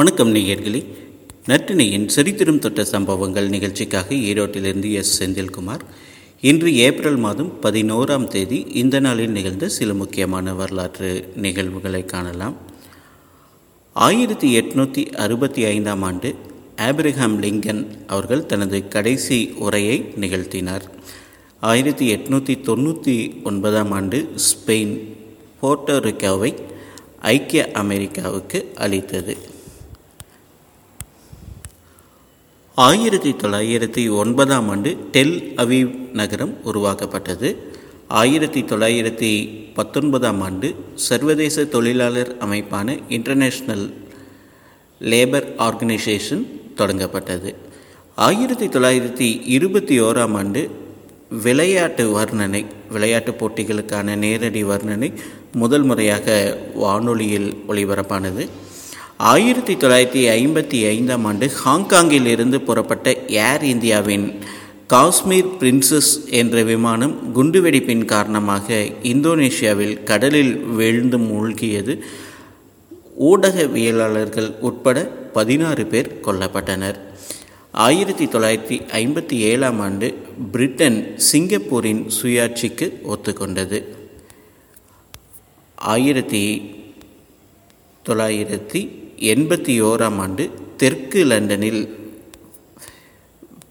வணக்கம் நேயர்களே. நற்றினையின் சரித்திரம் தொட்ட சம்பவங்கள் நிகழ்ச்சிக்காக ஈரோட்டிலிருந்து எஸ். செந்தில்குமார். இன்று ஏப்ரல் மாதம் பதினோராம் தேதி இந்த நாளில் நிகழ்ந்த சில முக்கியமான வரலாற்று நிகழ்வுகளை காணலாம். ஆயிரத்தி எட்நூற்றி அறுபத்தி ஐந்தாம் ஆண்டு ஆப்ரஹாம் லிங்கன் அவர்கள் தனது கடைசி உரையை நிகழ்த்தினார். ஆயிரத்தி எட்நூற்றி தொண்ணூற்றி ஒன்பதாம் ஆண்டு ஸ்பெயின் போர்ட்டோரிக்காவை ஐக்கிய அமெரிக்காவுக்கு அளித்தது. ஆயிரத்தி தொள்ளாயிரத்தி ஒன்பதாம் ஆண்டு டெல் அவீவ் நகரம் உருவாக்கப்பட்டது. ஆயிரத்தி தொள்ளாயிரத்தி பத்தொன்பதாம் ஆண்டு சர்வதேச தொழிலாளர் அமைப்பான இன்டர்நேஷ்னல் லேபர் ஆர்கனைசேஷன் தொடங்கப்பட்டது. ஆயிரத்தி தொள்ளாயிரத்தி இருபத்தி ஓராம் ஆண்டு விளையாட்டு வர்ணனை விளையாட்டு போட்டிகளுக்கான நேரடி வர்ணனை முதல் முறையாக வானொலியில் ஒளிபரப்பானது. ஆயிரத்தி தொள்ளாயிரத்தி ஐம்பத்தி ஐந்தாம் ஆண்டு ஹாங்காங்கில் இருந்து புறப்பட்ட ஏர் இந்தியாவின் காஷ்மீர் பிரின்சஸ் என்ற விமானம் குண்டுவெடிப்பின் காரணமாக இந்தோனேஷியாவில் கடலில் விழுந்து மூழ்கியது. ஊடகவியலாளர்கள் உட்பட பதினாறு பேர் கொல்லப்பட்டனர். ஆயிரத்தி தொள்ளாயிரத்தி ஐம்பத்தி ஏழாம் ஆண்டு பிரிட்டன் சிங்கப்பூரின் சுயாட்சிக்கு ஒத்துக்கொண்டது. ஆயிரத்தி தொள்ளாயிரத்தி எண்பத்தி ஓராம் ஆண்டு தெற்கு லண்டனில்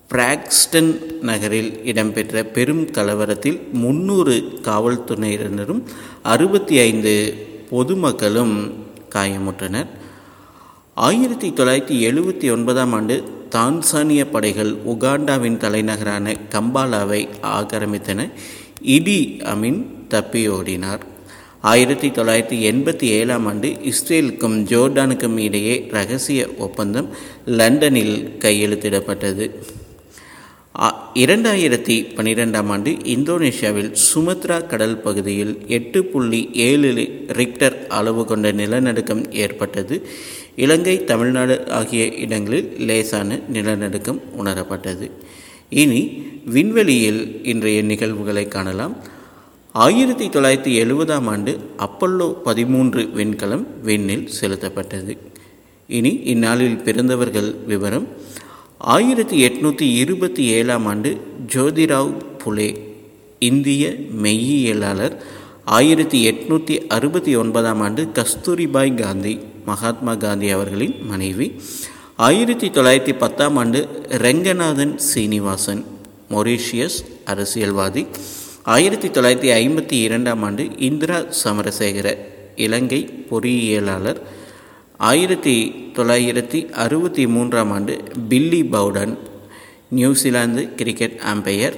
பிராக்ஸ்டன் நகரில் இடம்பெற்ற பெரும் கலவரத்தில் முன்னூறு காவல்துறையினரும் அறுபத்தி ஐந்து பொதுமக்களும் காயமுற்றனர். ஆயிரத்தி தொள்ளாயிரத்தி எழுபத்தி ஒன்பதாம் ஆண்டு தான்சானிய படைகள் உகாண்டாவின் தலைநகரான கம்பாலாவை ஆக்கிரமித்தன. இடி அமின் தப்பியோடினார். ஆயிரத்தி தொள்ளாயிரத்தி எண்பத்தி ஏழாம் ஆண்டு இஸ்ரேலுக்கும் ஜோர்டானுக்கும் இடையே ரகசிய ஒப்பந்தம் லண்டனில் கையெழுத்திடப்பட்டது. இரண்டாயிரத்தி பன்னிரெண்டாம் ஆண்டு இந்தோனேஷியாவில் சுமத்ரா கடல் பகுதியில் எட்டு புள்ளி ஏழு ரிக்டர் அளவு கொண்ட நிலநடுக்கம் ஏற்பட்டது. இலங்கை தமிழ்நாடு ஆகிய இடங்களில் லேசான நிலநடுக்கம் உணரப்பட்டது. இனி விண்வெளியில் இன்றைய நிகழ்வுகளை காணலாம். ஆயிரத்தி தொள்ளாயிரத்தி எழுபதாம் ஆண்டு அப்பல்லோ பதிமூன்று விண்கலம் விண்ணில் செலுத்தப்பட்டது. இனி இந்நாளில் பிறந்தவர்கள் விவரம். ஆயிரத்தி எட்நூற்றி இருபத்தி ஏழாம் ஆண்டு ஜோதிராவ் புலே இந்திய மெய்யியலாளர். ஆயிரத்தி எட்நூற்றி அறுபத்தி ஒன்பதாம் ஆண்டு கஸ்தூரிபாய் காந்தி மகாத்மா காந்தி அவர்களின் மனைவி. ஆயிரத்தி தொள்ளாயிரத்தி பத்தாம் ஆண்டு ரெங்கநாதன் சீனிவாசன் மொரீஷியஸ் அரசியல்வாதி. ஆயிரத்தி தொள்ளாயிரத்தி ஐம்பத்தி இரண்டாம் ஆண்டு இந்திரா சமரசேகர இலங்கை பொறியியலாளர். ஆயிரத்தி தொள்ளாயிரத்தி அறுபத்தி மூன்றாம் ஆண்டு Billy Bowden New Zealand cricket umpire.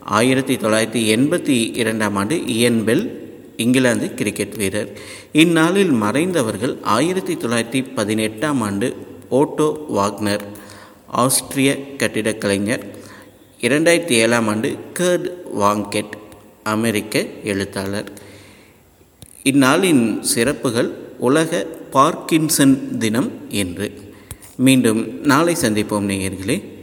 ஆயிரத்தி தொள்ளாயிரத்தி எண்பத்தி இரண்டாம் ஆண்டு இயன் பெல் இங்கிலாந்து கிரிக்கெட் வீரர். இந்நாளில் மறைந்தவர்கள் ஆயிரத்தி தொள்ளாயிரத்தி பதினெட்டாம் ஆண்டு ஓட்டோ வாக்னர் ஆஸ்திரிய கட்டிடக் கலைஞர் இரண்டாயிரத்தி ஏழாம் ஆண்டு கர்ட் வாங்கெட் அமெரிக்க எழுத்தாளர். இந்நாளின் சிறப்புகள் உலக பார்க்கின்சன் தினம் என்று. மீண்டும் நாளை சந்திப்போம் நேயர்களே.